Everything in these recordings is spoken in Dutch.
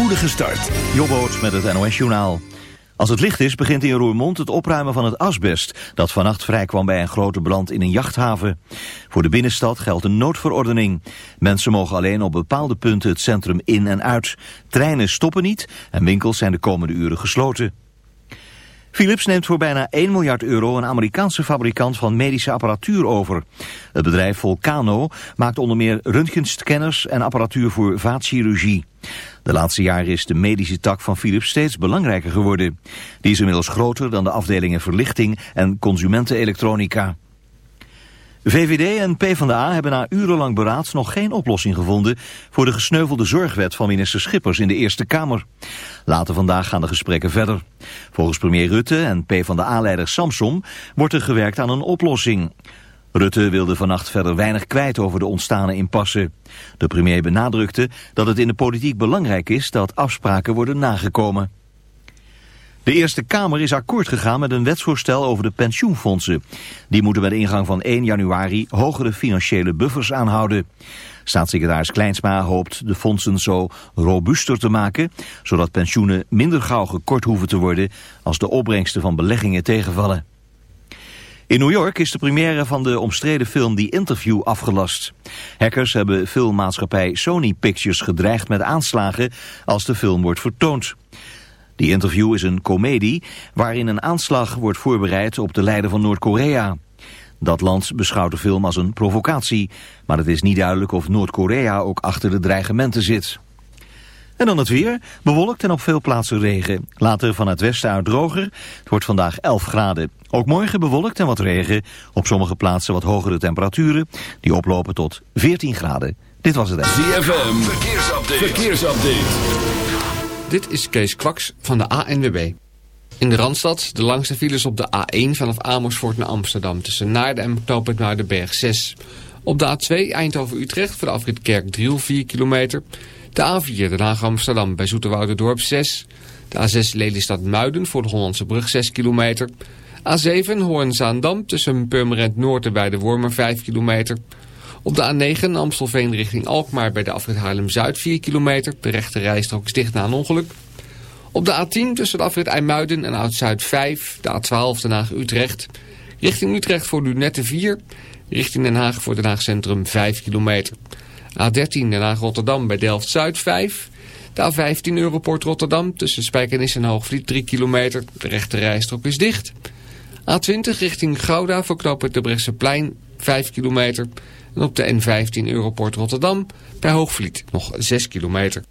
spoedige start. Jobboot met het NOS Journaal. Als het licht is, begint in Roermond het opruimen van het asbest... dat vannacht vrijkwam bij een grote brand in een jachthaven. Voor de binnenstad geldt een noodverordening. Mensen mogen alleen op bepaalde punten het centrum in en uit. Treinen stoppen niet en winkels zijn de komende uren gesloten. Philips neemt voor bijna 1 miljard euro een Amerikaanse fabrikant van medische apparatuur over. Het bedrijf Volcano maakt onder meer röntgenscanners en apparatuur voor vaatchirurgie. De laatste jaren is de medische tak van Philips steeds belangrijker geworden. Die is inmiddels groter dan de afdelingen verlichting en consumentenelektronica. VVD en PvdA hebben na urenlang beraad nog geen oplossing gevonden voor de gesneuvelde zorgwet van minister Schippers in de Eerste Kamer. Later vandaag gaan de gesprekken verder. Volgens premier Rutte en PvdA-leider Samsom wordt er gewerkt aan een oplossing. Rutte wilde vannacht verder weinig kwijt over de ontstane impasse. De premier benadrukte dat het in de politiek belangrijk is dat afspraken worden nagekomen. De Eerste Kamer is akkoord gegaan met een wetsvoorstel over de pensioenfondsen. Die moeten bij de ingang van 1 januari hogere financiële buffers aanhouden. Staatssecretaris Kleinsma hoopt de fondsen zo robuuster te maken... zodat pensioenen minder gauw gekort hoeven te worden... als de opbrengsten van beleggingen tegenvallen. In New York is de première van de omstreden film The Interview afgelast. Hackers hebben filmmaatschappij Sony Pictures gedreigd met aanslagen als de film wordt vertoond. Die interview is een komedie waarin een aanslag wordt voorbereid op de leider van Noord-Korea. Dat land beschouwt de film als een provocatie, maar het is niet duidelijk of Noord-Korea ook achter de dreigementen zit. En dan het weer, bewolkt en op veel plaatsen regen. Later van het westen uit droger, het wordt vandaag 11 graden. Ook morgen bewolkt en wat regen, op sommige plaatsen wat hogere temperaturen, die oplopen tot 14 graden. Dit was het. ZFM, verkeersupdate. verkeersupdate. Dit is Kees Kwaks van de ANWB. In de Randstad de langste files op de A1 vanaf Amersfoort naar Amsterdam... tussen Naarden en de Berg 6. Op de A2 Eindhoven-Utrecht voor de afrit Kerk-Driel 4 kilometer. De A4 Den Haag-Amsterdam bij Dorp 6. De A6 Lelystad-Muiden voor de Hollandse Brug 6 kilometer. A7 Hoorn-Zaandam tussen Purmerend Noord en bij de Wormer 5 kilometer... Op de A9 Amstelveen richting Alkmaar bij de afrit Haarlem-Zuid 4 kilometer. De rechte rijstrook is dicht na een ongeluk. Op de A10 tussen de afrit IJmuiden en Oud-Zuid 5. De A12 Den Haag-Utrecht. Richting Utrecht voor Lunette 4. Richting Den Haag voor Den Haag Centrum 5 kilometer. A13 Den Haag-Rotterdam bij Delft-Zuid 5. De A15 Europort Rotterdam tussen Spijkenis en Hoogvliet 3 kilometer. De rechte rijstrook is dicht. A20 richting Gouda voor knooppunt de Brechtseplein 5 kilometer. En op de N15 Europort Rotterdam bij Hoogvliet nog 6 kilometer.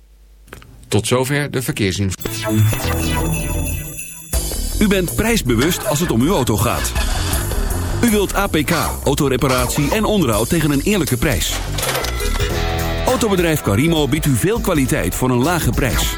Tot zover de verkeersinformatie. U bent prijsbewust als het om uw auto gaat. U wilt APK, autoreparatie en onderhoud tegen een eerlijke prijs. Autobedrijf Carimo biedt u veel kwaliteit voor een lage prijs.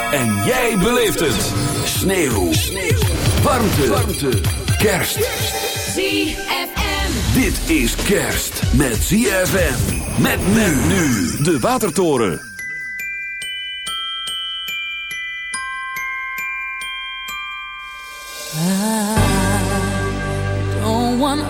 En jij beleeft het. Sneeuw. Sneeuw. Warmte. Warmte. Kerst. ZFM. Dit is kerst met ZFM. Met men nu. De Watertoren. I don't want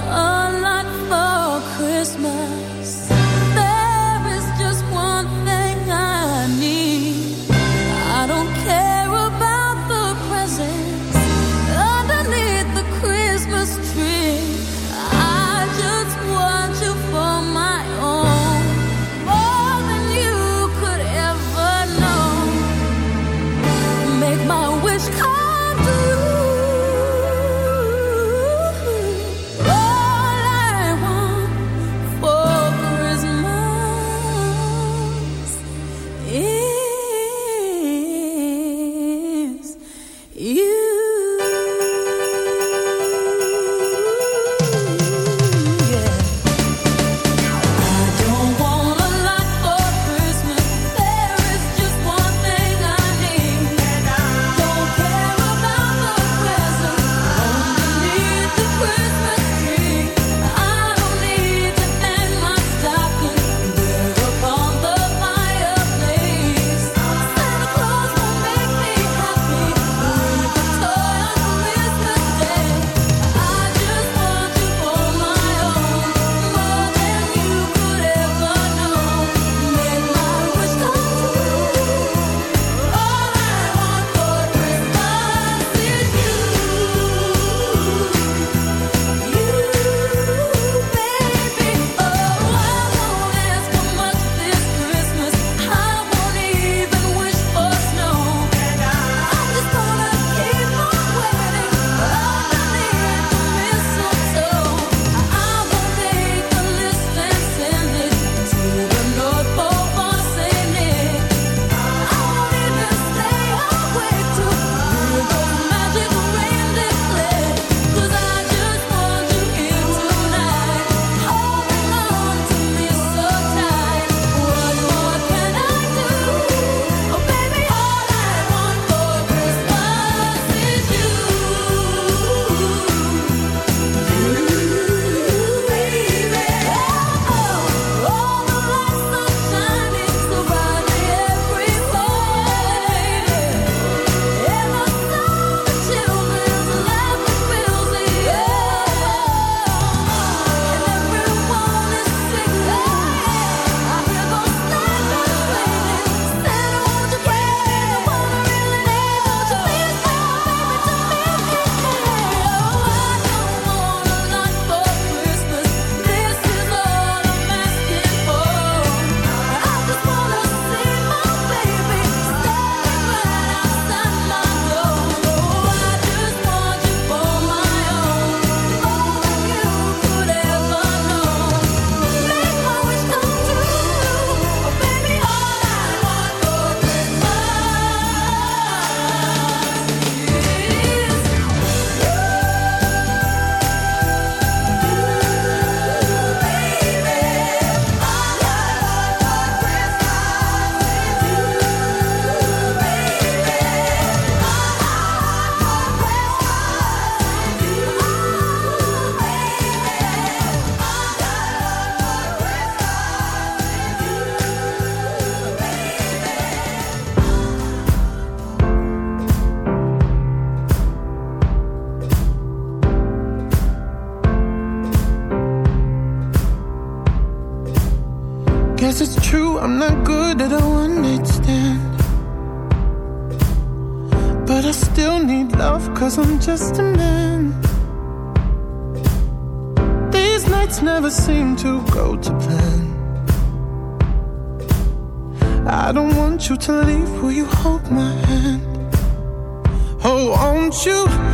Oh, won't you?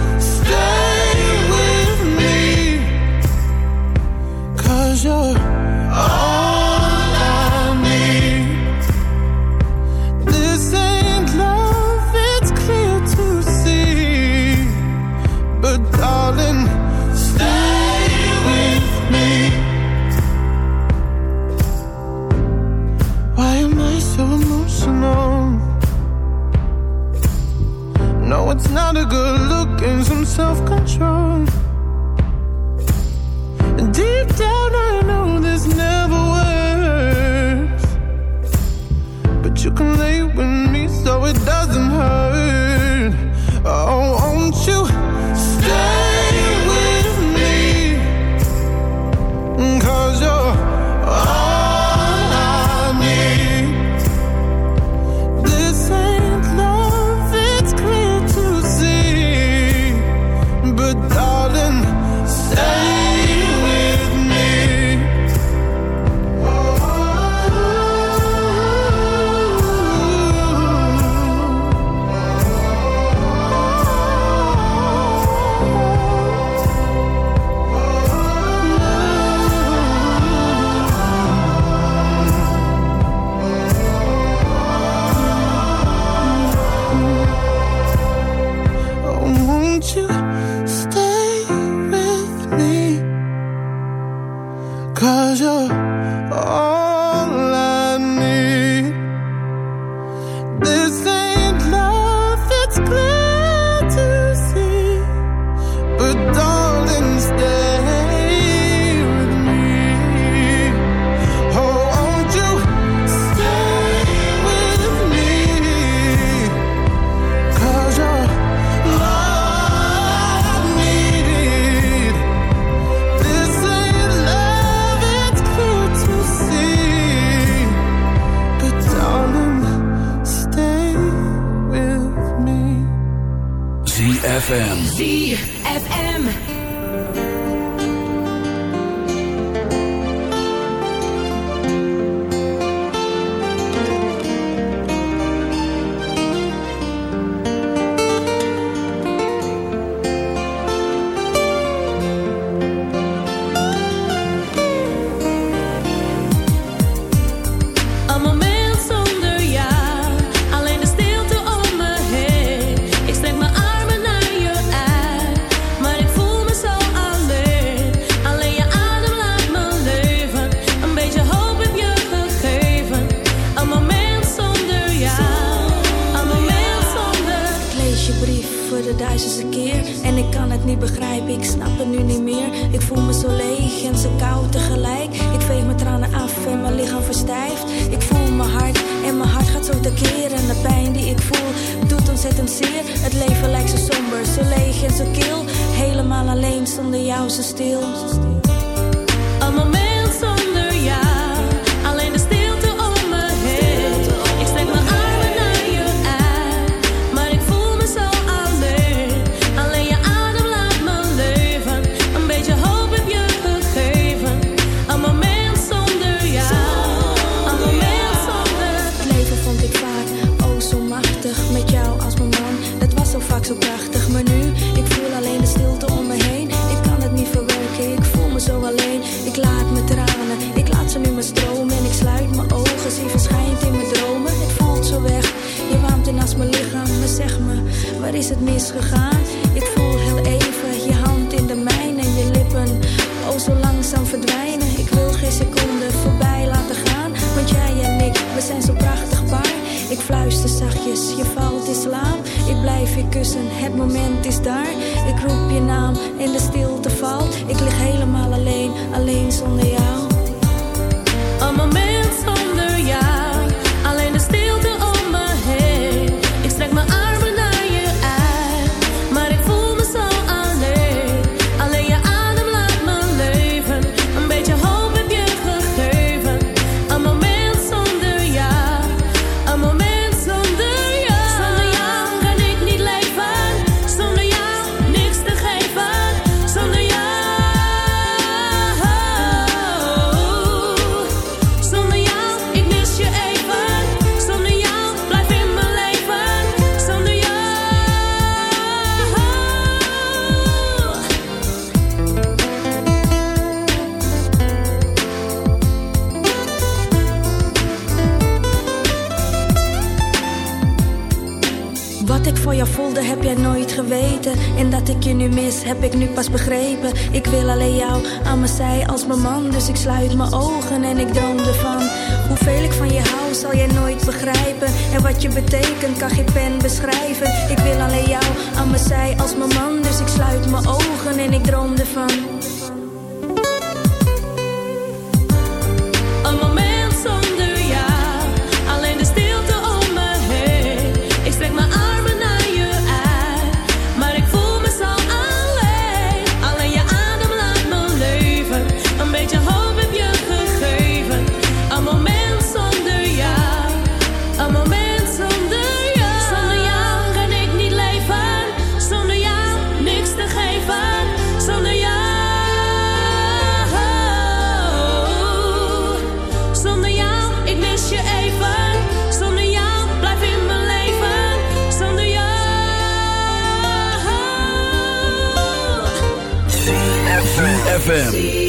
ZFM.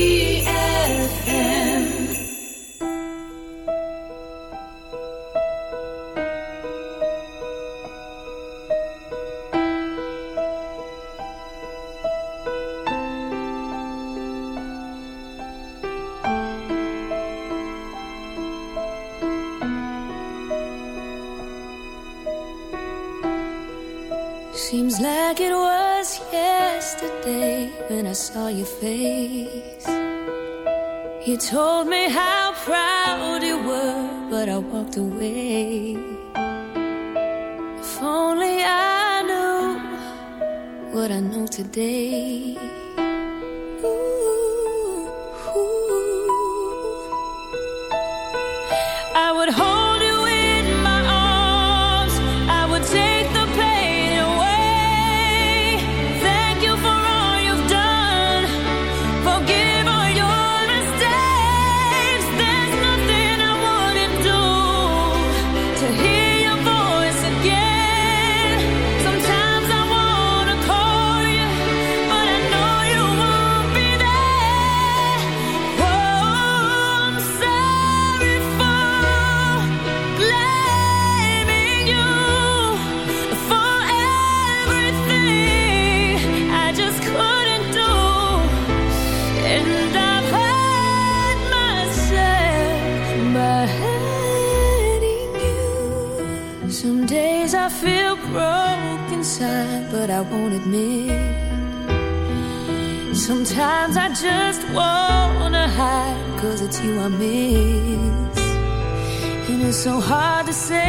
So hard to say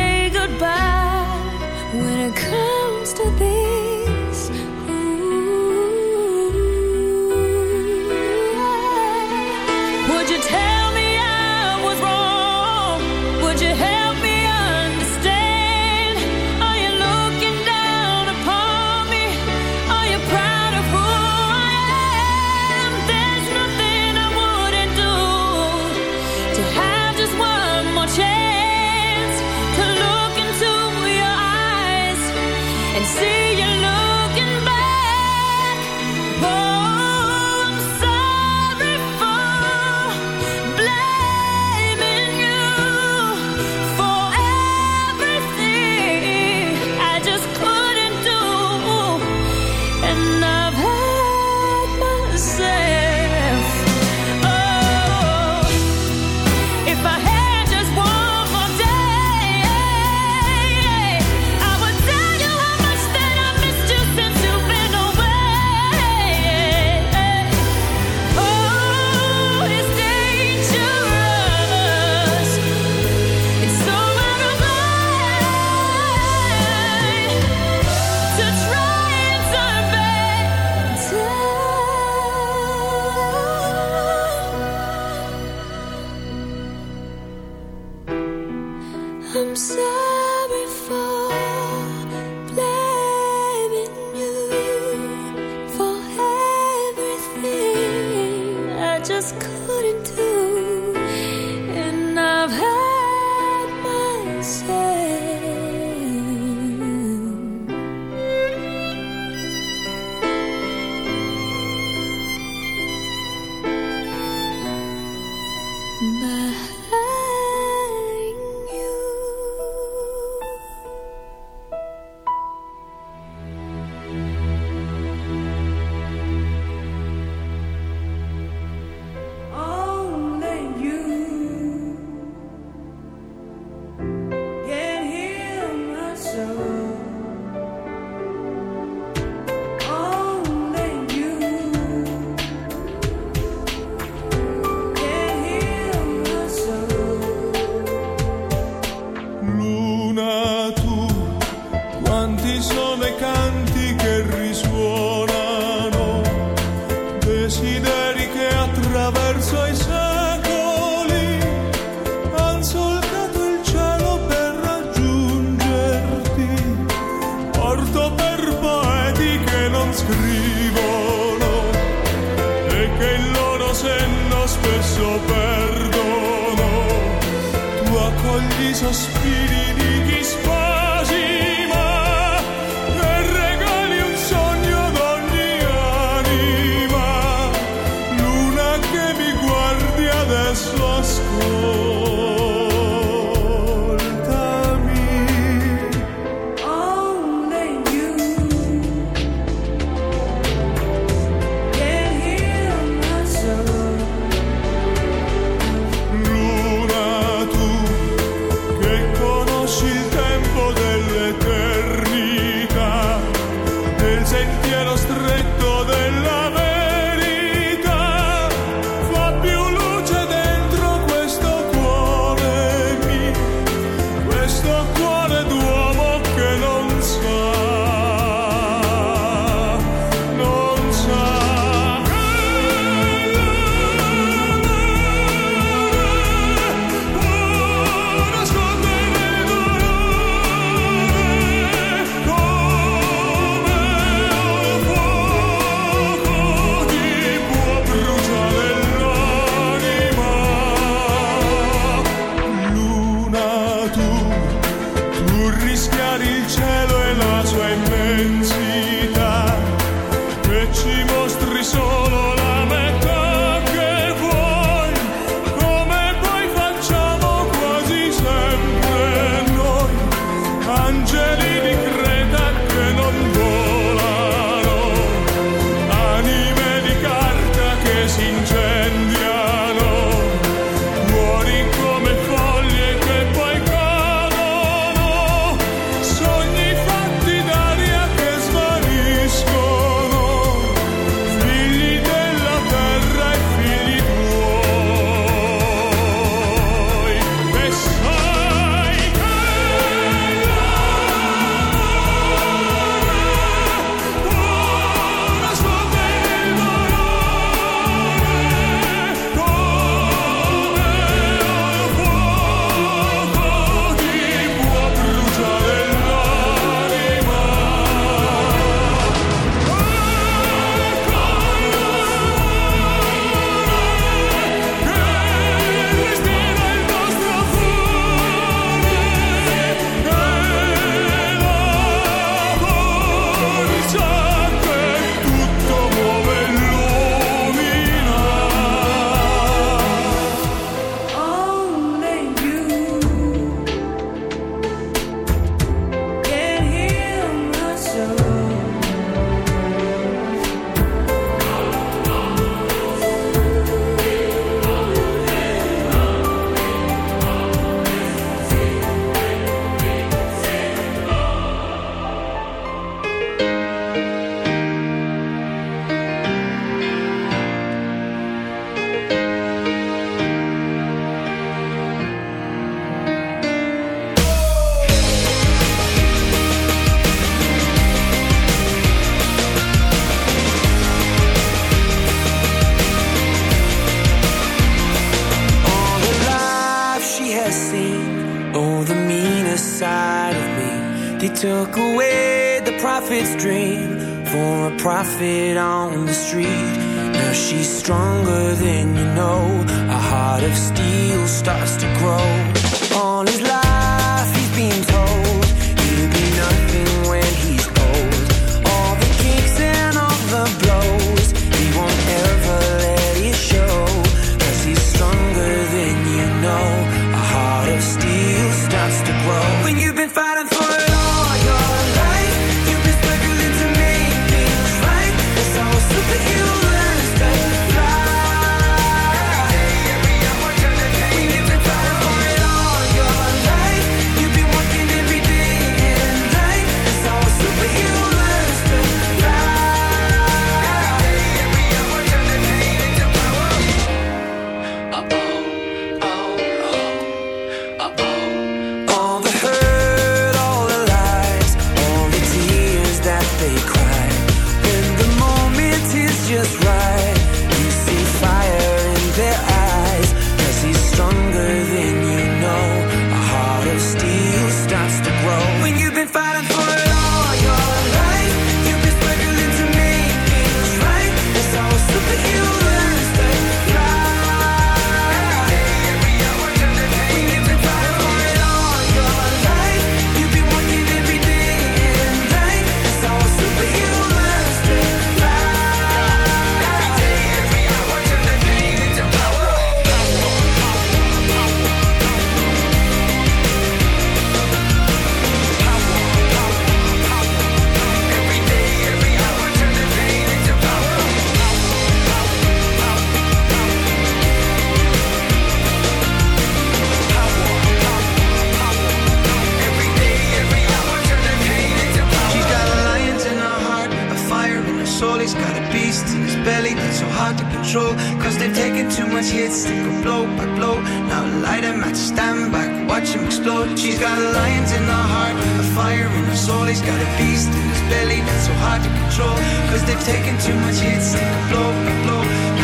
light him stand back, watch him explode. She's got lions in her heart, a fire in her soul. He's got a beast in his belly that's so hard to control. Cause they've taken too much hits and blow, blow.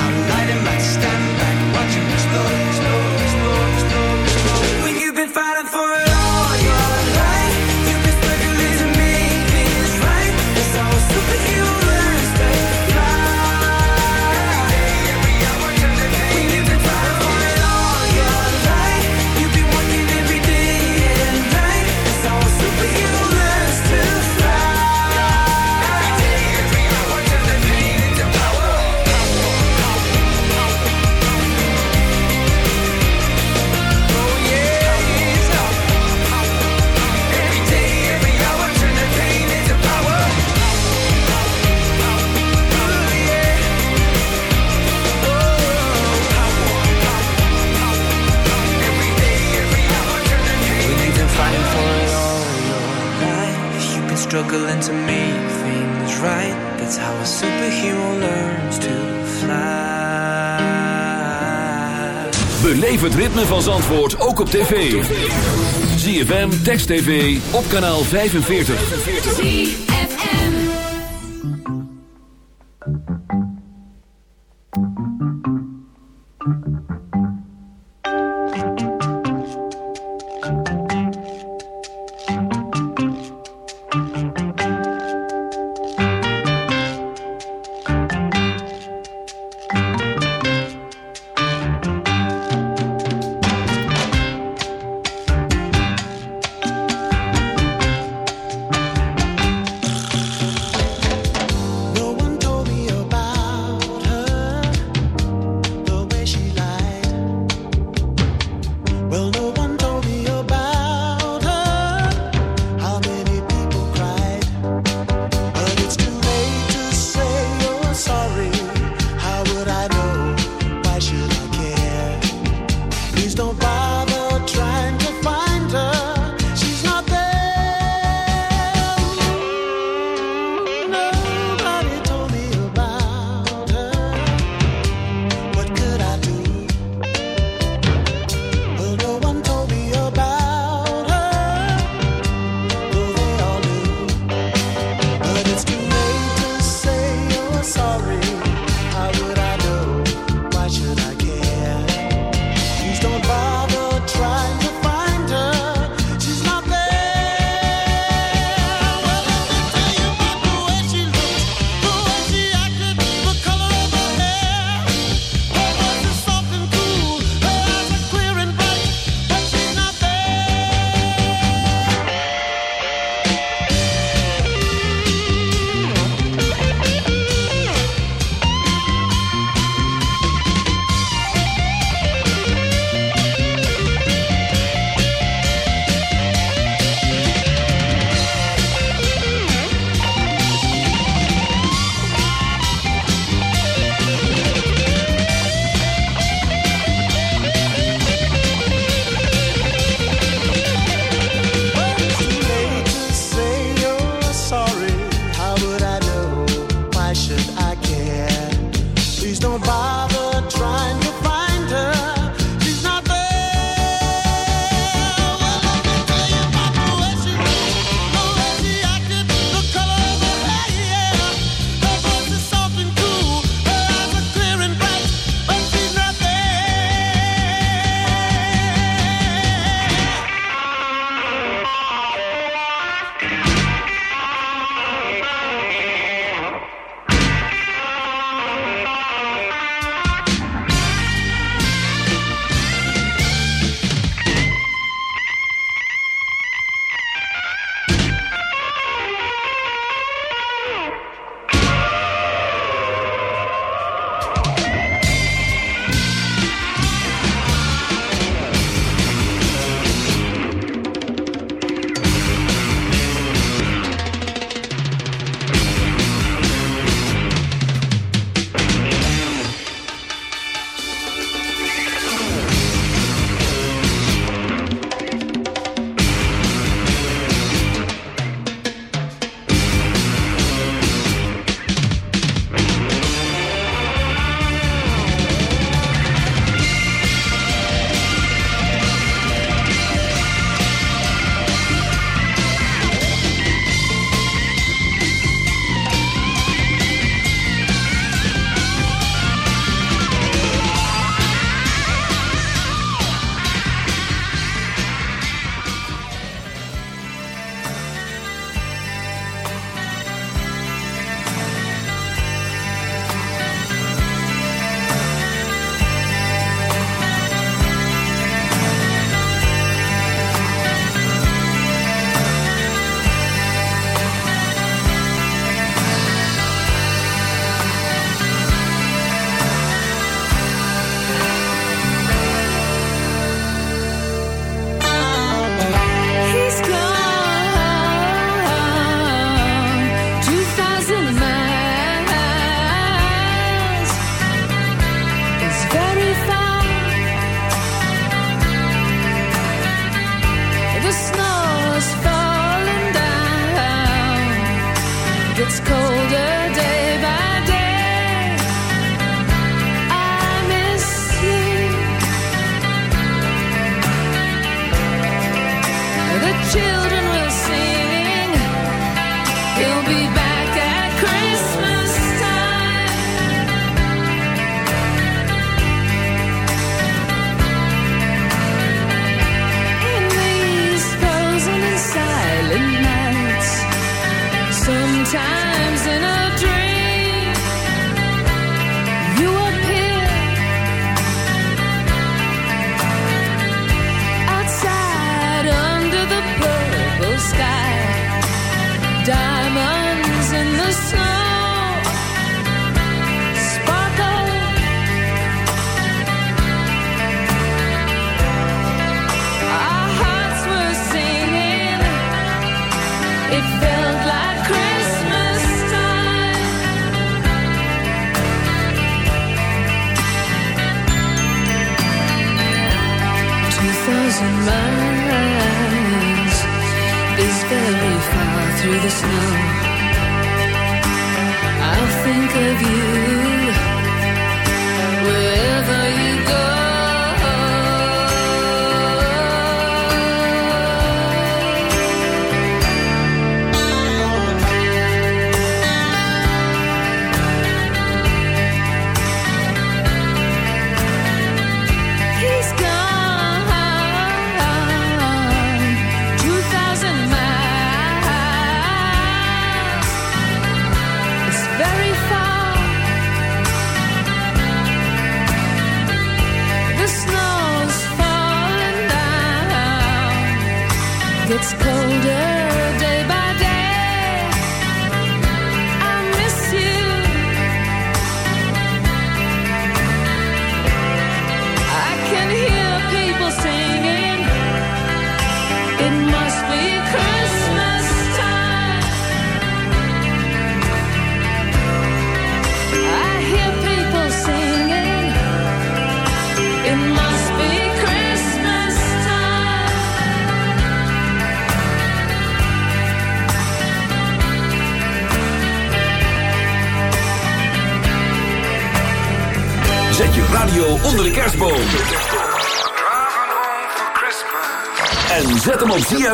struggling to make things right. That's how a superhero learns to fly. Beleef het ritme van Zandvoort ook op tv. ZFM, Text TV, op kanaal 45.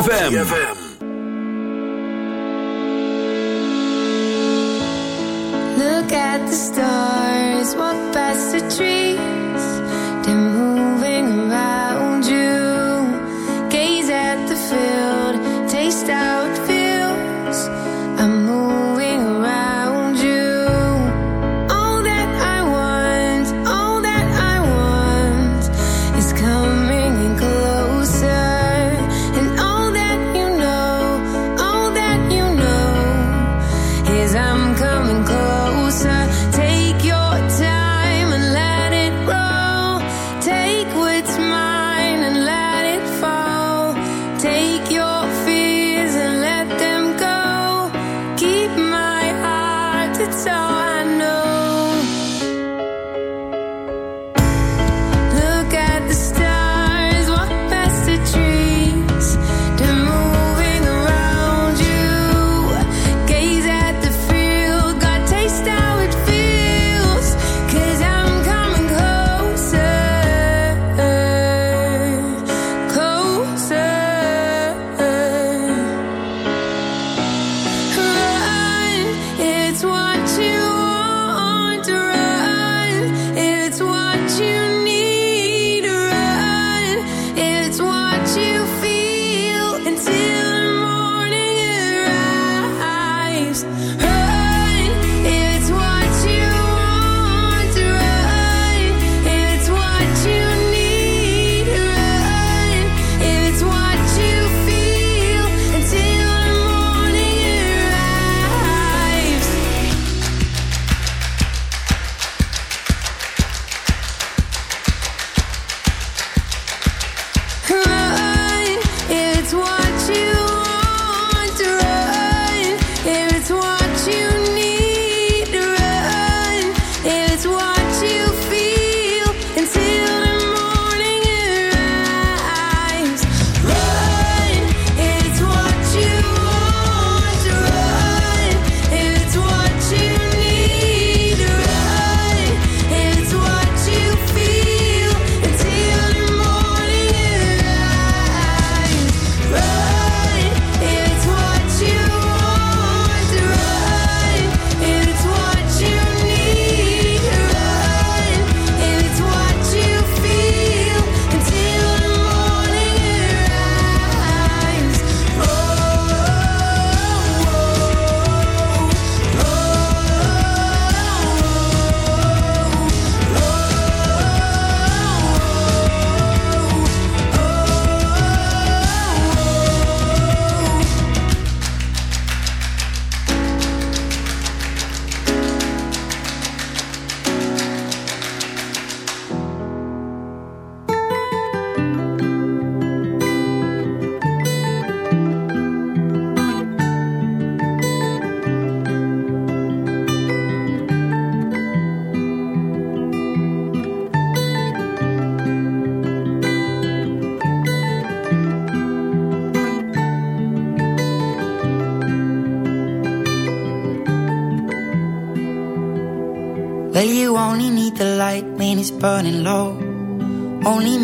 ZFM.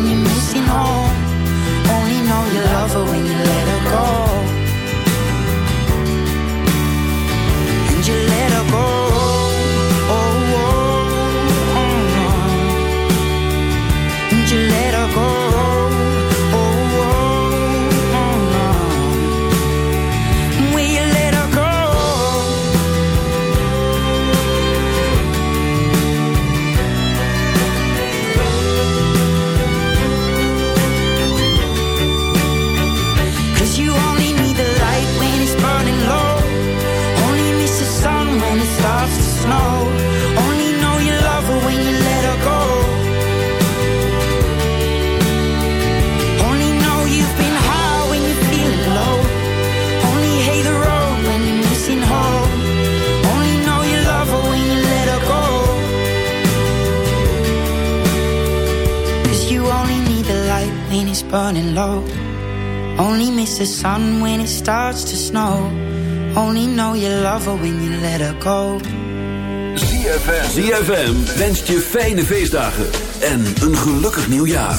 when you're missing home. Only know you love her when sun when it starts to snow. Only know you love her when you let her go. ZFM. ZFM wenst je fijne feestdagen en een gelukkig nieuwjaar.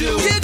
you